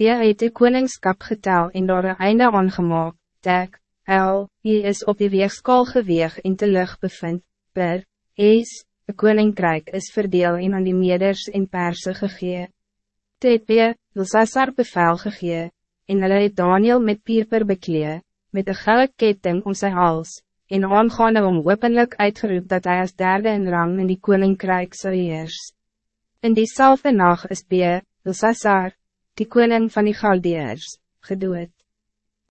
Die het die koningskap getel en daar een einde aangemaak, dek, el, hy is op die weegskaal geweeg en te lig bevind, per, is, de koninkrijk is verdeel en aan die meders en perse gegee. Toe het P, Wilsassar bevel gegee, en hulle het Daniel met pierper beklee, met een gouden ketting om zijn hals, en aangaande om openlijk uitgeroep dat hij als derde in rang in die koninkrijk zou heers. In diezelfde nacht is B, Wilsassar, die koning van die Galdeers, gedood.